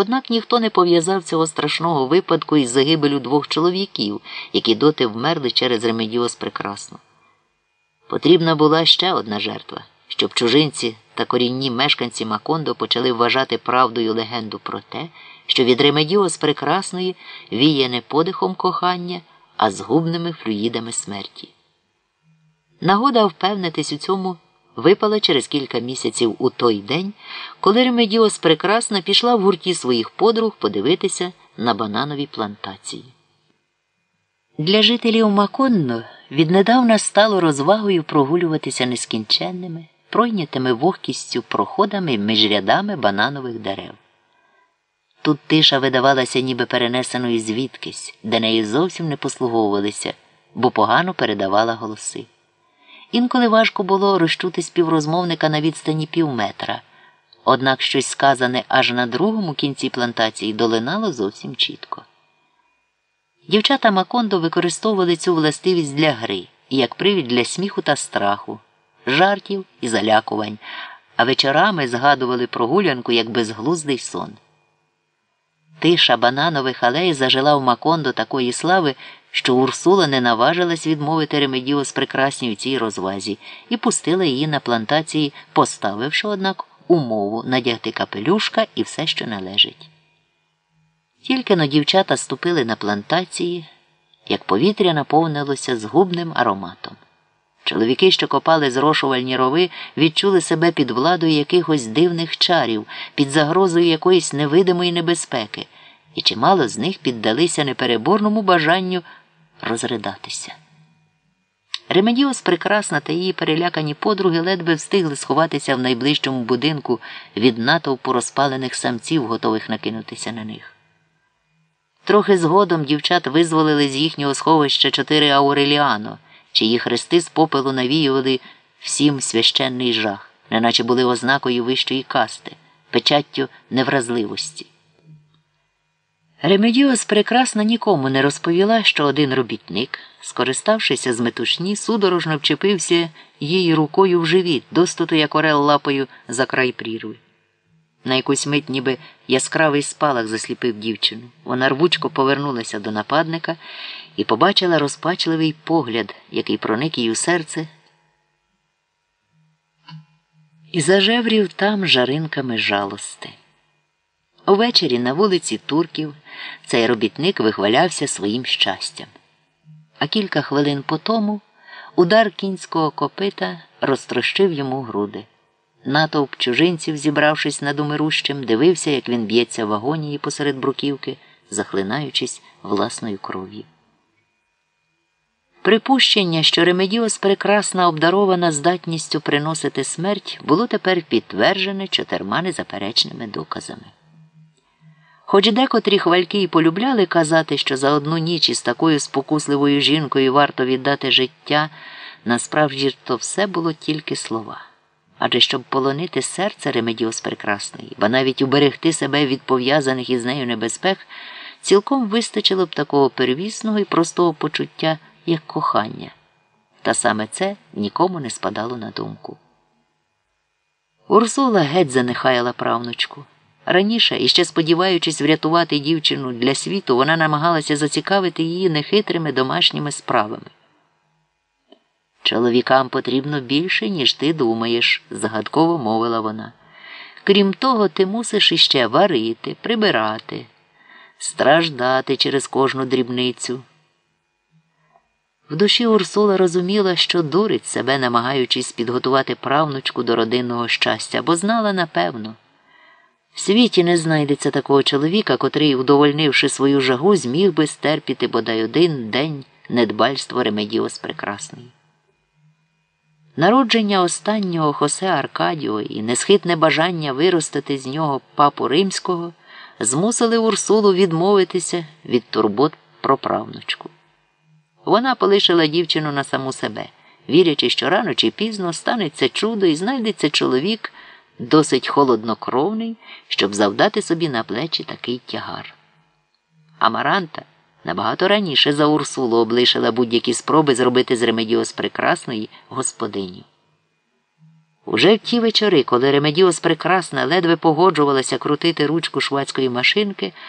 Однак ніхто не пов'язав цього страшного випадку із загибелю двох чоловіків, які доти вмерли через Ремедіос прекрасну. Потрібна була ще одна жертва, щоб чужинці та корінні мешканці Макондо почали вважати правдою легенду про те, що від Ремедіос прекрасної віє не подихом кохання, а згубними флюїдами смерті. Нагода впевнитись у цьому випала через кілька місяців у той день, коли Ремедіос прекрасна пішла в гурті своїх подруг подивитися на бананові плантації. Для жителів Маконно віднедавна стало розвагою прогулюватися нескінченними, пройнятими вогкістю проходами між рядами бананових дерев. Тут тиша видавалася ніби перенесеною звідкись, де неї зовсім не послуговувалися, бо погано передавала голоси. Інколи важко було розчути співрозмовника на відстані півметра, однак щось сказане аж на другому кінці плантації долинало зовсім чітко. Дівчата Макондо використовували цю властивість для гри як привід для сміху та страху, жартів і залякувань, а вечорами згадували прогулянку як безглуздий сон. Тиша бананових алей зажила в Макондо такої слави, що Урсула не наважилась відмовити Ремедіос прекрасній у цій розвазі і пустила її на плантації, поставивши, однак, умову надягти капелюшка і все, що належить. Тільки но дівчата ступили на плантації, як повітря наповнилося згубним ароматом. Чоловіки, що копали зрошувальні рови, відчули себе під владою якихось дивних чарів, під загрозою якоїсь невидимої небезпеки, і чимало з них піддалися непереборному бажанню розридатися. Ремедіос прекрасна та її перелякані подруги ледве встигли сховатися в найближчому будинку від натовпу розпалених самців, готових накинутися на них. Трохи згодом дівчат визволили з їхнього сховища чотири Ауреліано, чиї хрести з попелу навіювали всім священний жах, неначе були ознакою вищої касти, печаттю невразливості. Ремедіос прекрасно нікому не розповіла, що один робітник, скориставшися з метушні, судорожно вчепився їй рукою в живіт, достуту як орел лапою за край прірви. На якусь мить, ніби яскравий спалах засліпив дівчину. Вона рвучко повернулася до нападника і побачила розпачливий погляд, який проник їй у серце, і зажеврів там жаринками жалости. Увечері на вулиці Турків цей робітник вихвалявся своїм щастям. А кілька хвилин по тому удар кінського копита розтрощив йому груди. Натовп чужинців, зібравшись над умирущим, дивився, як він б'ється в агонії посеред бруківки, захлинаючись власною кров'ю. Припущення, що Ремедіос прекрасна обдарована здатністю приносити смерть, було тепер підтверджене чотирма незаперечними доказами. Хоч декотрі хвальки й полюбляли казати, що за одну ніч із такою спокусливою жінкою варто віддати життя, насправді то все було тільки слова. Адже щоб полонити серце Ремедіос прекрасної, ба навіть уберегти себе від пов'язаних із нею небезпек, цілком вистачило б такого первісного і простого почуття, як кохання. Та саме це нікому не спадало на думку. Урсула геть занехаяла правнучку. Раніше, іще сподіваючись врятувати дівчину для світу, вона намагалася зацікавити її нехитрими домашніми справами. Чоловікам потрібно більше, ніж ти думаєш, загадково мовила вона. Крім того, ти мусиш іще варити, прибирати, страждати через кожну дрібницю. В душі Урсула розуміла, що дурить себе, намагаючись підготувати правнучку до родинного щастя, бо знала напевно. В світі не знайдеться такого чоловіка, котрий, удовольнивши свою жагу, зміг би стерпіти бодай один день недбальство Ремедіос прекрасної. Народження останнього Хосе Аркадіо і несхитне бажання виростити з нього папу римського змусили Урсулу відмовитися від турбот про правнучку. Вона полишила дівчину на саму себе, вірячи, що рано чи пізно станеться чудо і знайдеться чоловік досить холоднокровний, щоб завдати собі на плечі такий тягар. Амаранта набагато раніше за Урсулу облишила будь-які спроби зробити з Ремедіос прекрасної господиню. Уже в ті вечори, коли Ремедіос прекрасна ледве погоджувалася крутити ручку швацької машинки,